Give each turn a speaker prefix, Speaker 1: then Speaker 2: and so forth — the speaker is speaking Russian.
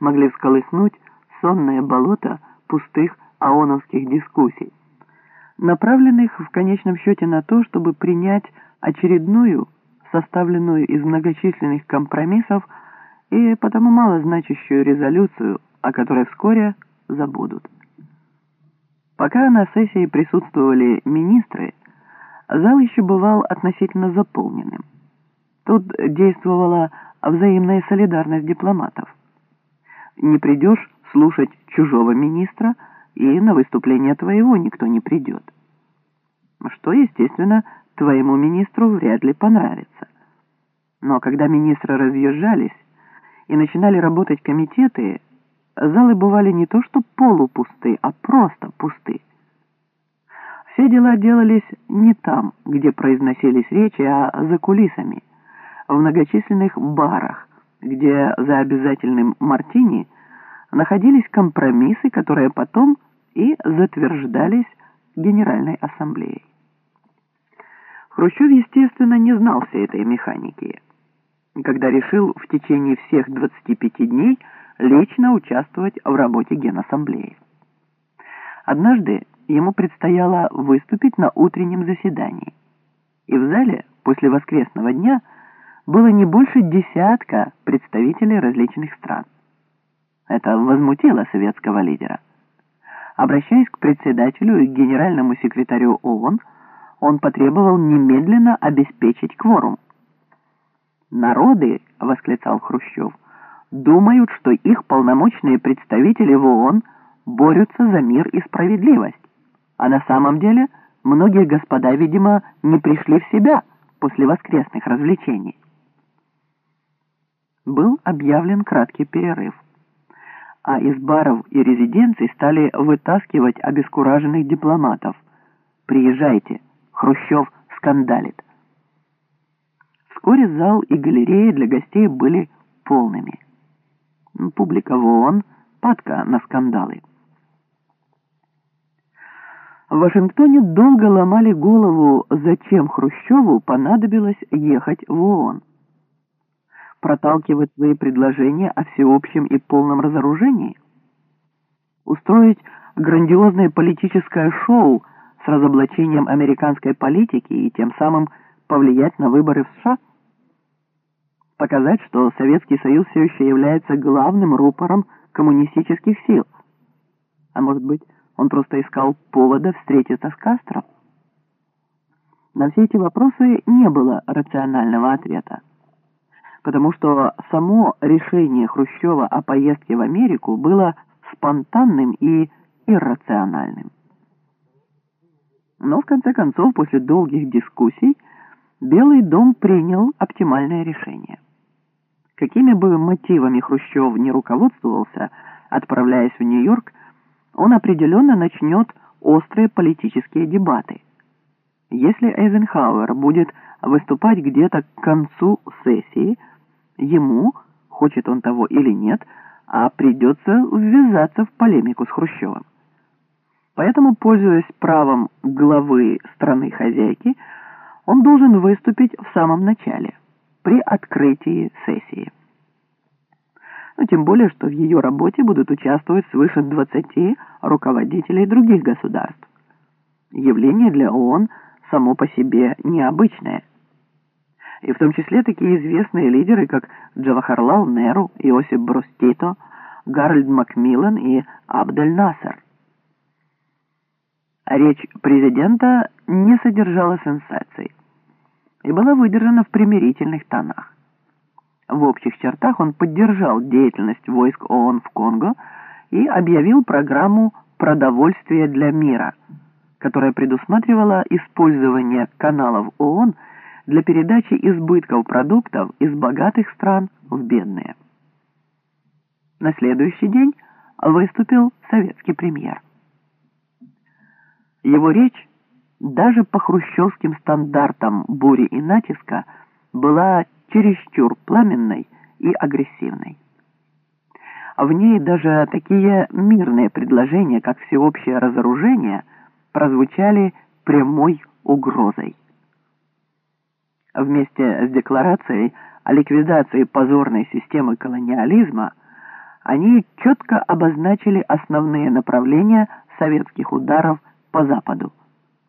Speaker 1: могли всколыхнуть сонное болото пустых аоновских дискуссий, направленных в конечном счете на то, чтобы принять очередную, составленную из многочисленных компромиссов и потому мало значащую резолюцию, о которой вскоре забудут. Пока на сессии присутствовали министры, зал еще бывал относительно заполненным. Тут действовала взаимная солидарность дипломатов. Не придешь слушать чужого министра, и на выступление твоего никто не придет. Что, естественно, твоему министру вряд ли понравится. Но когда министры разъезжались и начинали работать комитеты, залы бывали не то что полупусты, а просто пусты. Все дела делались не там, где произносились речи, а за кулисами, в многочисленных барах, где за обязательным мартини находились компромиссы, которые потом и затверждались Генеральной Ассамблеей. Хрущев, естественно, не знал всей этой механики, когда решил в течение всех 25 дней лично участвовать в работе Генассамблеи. Однажды ему предстояло выступить на утреннем заседании, и в зале после воскресного дня было не больше десятка представителей различных стран. Это возмутило советского лидера. Обращаясь к председателю и генеральному секретарю ООН, он потребовал немедленно обеспечить кворум. «Народы», — восклицал Хрущев, — «думают, что их полномочные представители в ООН борются за мир и справедливость, а на самом деле многие господа, видимо, не пришли в себя после воскресных развлечений». Был объявлен краткий перерыв, а из баров и резиденций стали вытаскивать обескураженных дипломатов. «Приезжайте», Хрущев скандалит. Вскоре зал и галерея для гостей были полными. Публика в ООН падка на скандалы. В Вашингтоне долго ломали голову, зачем Хрущеву понадобилось ехать в ООН. Проталкивать свои предложения о всеобщем и полном разоружении? Устроить грандиозное политическое шоу – с разоблачением американской политики и тем самым повлиять на выборы в США? Показать, что Советский Союз все еще является главным рупором коммунистических сил? А может быть, он просто искал повода встретиться с Кастро? На все эти вопросы не было рационального ответа, потому что само решение Хрущева о поездке в Америку было спонтанным и иррациональным. Но в конце концов, после долгих дискуссий, Белый дом принял оптимальное решение. Какими бы мотивами Хрущев не руководствовался, отправляясь в Нью-Йорк, он определенно начнет острые политические дебаты. Если Эйзенхауэр будет выступать где-то к концу сессии, ему, хочет он того или нет, а придется ввязаться в полемику с Хрущевым. Поэтому, пользуясь правом главы страны-хозяйки, он должен выступить в самом начале, при открытии сессии. Но тем более, что в ее работе будут участвовать свыше 20 руководителей других государств. Явление для ООН само по себе необычное. И в том числе такие известные лидеры, как Джавахарлал Неру, Иосип Брус Тито, Гарольд Макмиллан и Абдель Насер – Речь президента не содержала сенсаций и была выдержана в примирительных тонах. В общих чертах он поддержал деятельность войск ООН в Конго и объявил программу «Продовольствие для мира», которая предусматривала использование каналов ООН для передачи избытков продуктов из богатых стран в бедные. На следующий день выступил советский премьер. Его речь, даже по хрущевским стандартам бури и натиска, была чересчур пламенной и агрессивной. В ней даже такие мирные предложения, как всеобщее разоружение, прозвучали прямой угрозой. Вместе с декларацией о ликвидации позорной системы колониализма они четко обозначили основные направления советских ударов по Западу.